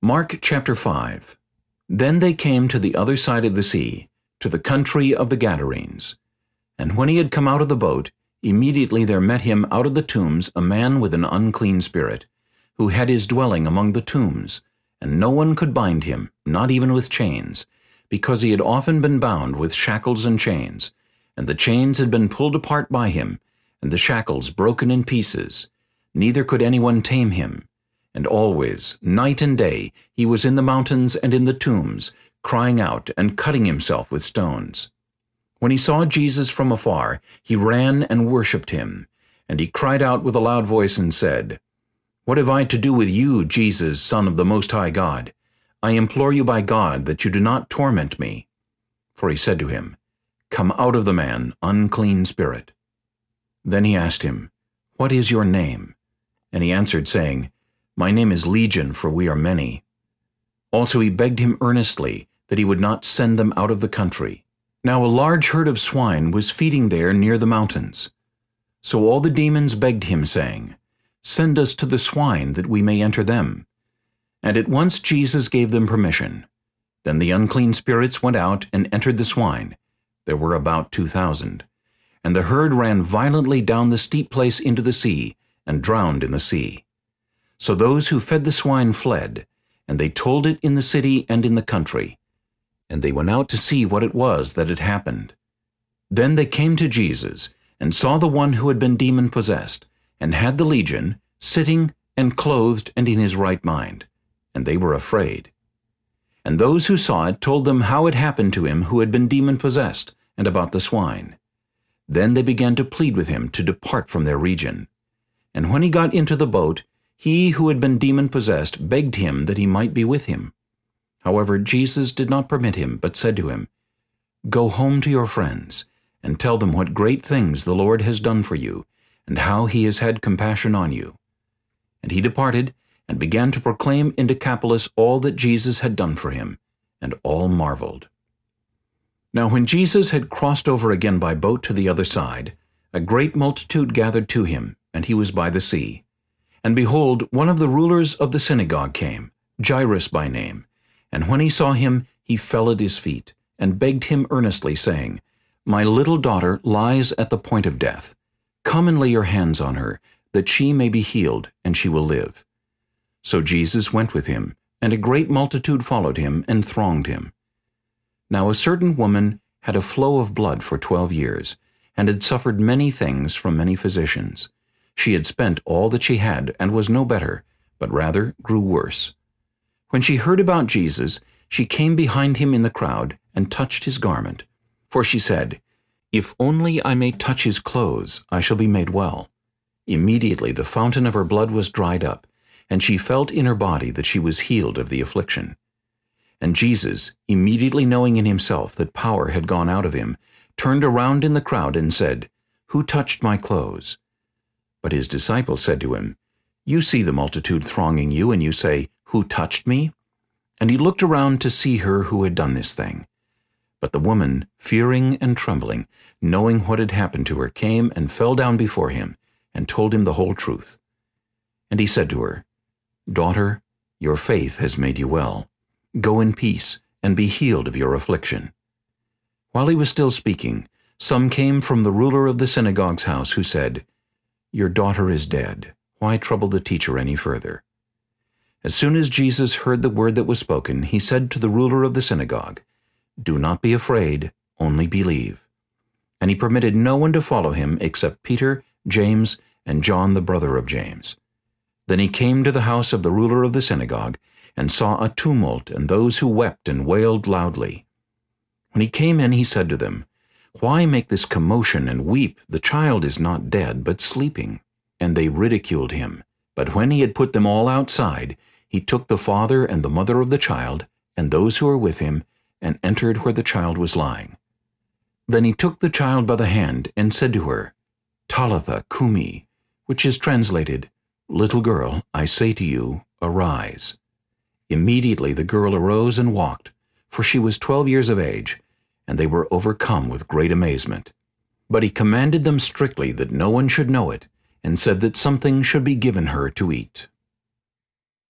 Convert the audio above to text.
Mark chapter 5 Then they came to the other side of the sea, to the country of the Gadarenes. And when he had come out of the boat, immediately there met him out of the tombs a man with an unclean spirit, who had his dwelling among the tombs, and no one could bind him, not even with chains, because he had often been bound with shackles and chains, and the chains had been pulled apart by him, and the shackles broken in pieces. Neither could anyone tame him. And always, night and day, he was in the mountains and in the tombs, crying out and cutting himself with stones. When he saw Jesus from afar, he ran and worshipped him. And he cried out with a loud voice and said, What have I to do with you, Jesus, Son of the Most High God? I implore you by God that you do not torment me. For he said to him, Come out of the man, unclean spirit. Then he asked him, What is your name? And he answered, saying, my name is Legion, for we are many. Also he begged him earnestly that he would not send them out of the country. Now a large herd of swine was feeding there near the mountains. So all the demons begged him, saying, Send us to the swine, that we may enter them. And at once Jesus gave them permission. Then the unclean spirits went out and entered the swine. There were about two thousand. And the herd ran violently down the steep place into the sea, and drowned in the sea. So those who fed the swine fled, and they told it in the city and in the country. And they went out to see what it was that had happened. Then they came to Jesus, and saw the one who had been demon-possessed, and had the legion, sitting and clothed and in his right mind. And they were afraid. And those who saw it told them how it happened to him who had been demon-possessed, and about the swine. Then they began to plead with him to depart from their region. And when he got into the boat, he who had been demon-possessed begged him that he might be with him. However, Jesus did not permit him, but said to him, Go home to your friends, and tell them what great things the Lord has done for you, and how he has had compassion on you. And he departed, and began to proclaim in Decapolis all that Jesus had done for him, and all marveled. Now when Jesus had crossed over again by boat to the other side, a great multitude gathered to him, and he was by the sea. And behold, one of the rulers of the synagogue came, Jairus by name. And when he saw him, he fell at his feet, and begged him earnestly, saying, My little daughter lies at the point of death. Come and lay your hands on her, that she may be healed, and she will live. So Jesus went with him, and a great multitude followed him and thronged him. Now a certain woman had a flow of blood for twelve years, and had suffered many things from many physicians. She had spent all that she had and was no better, but rather grew worse. When she heard about Jesus, she came behind him in the crowd and touched his garment. For she said, If only I may touch his clothes, I shall be made well. Immediately the fountain of her blood was dried up, and she felt in her body that she was healed of the affliction. And Jesus, immediately knowing in himself that power had gone out of him, turned around in the crowd and said, Who touched my clothes? But his disciples said to him, You see the multitude thronging you, and you say, Who touched me? And he looked around to see her who had done this thing. But the woman, fearing and trembling, knowing what had happened to her, came and fell down before him, and told him the whole truth. And he said to her, Daughter, your faith has made you well. Go in peace, and be healed of your affliction. While he was still speaking, some came from the ruler of the synagogue's house, who said, your daughter is dead. Why trouble the teacher any further? As soon as Jesus heard the word that was spoken, he said to the ruler of the synagogue, Do not be afraid, only believe. And he permitted no one to follow him except Peter, James, and John the brother of James. Then he came to the house of the ruler of the synagogue, and saw a tumult and those who wept and wailed loudly. When he came in, he said to them, why make this commotion and weep? The child is not dead, but sleeping. And they ridiculed him. But when he had put them all outside, he took the father and the mother of the child, and those who were with him, and entered where the child was lying. Then he took the child by the hand, and said to her, Talitha cumi, which is translated, Little girl, I say to you, arise. Immediately the girl arose and walked, for she was twelve years of age, and they were overcome with great amazement. But he commanded them strictly that no one should know it, and said that something should be given her to eat.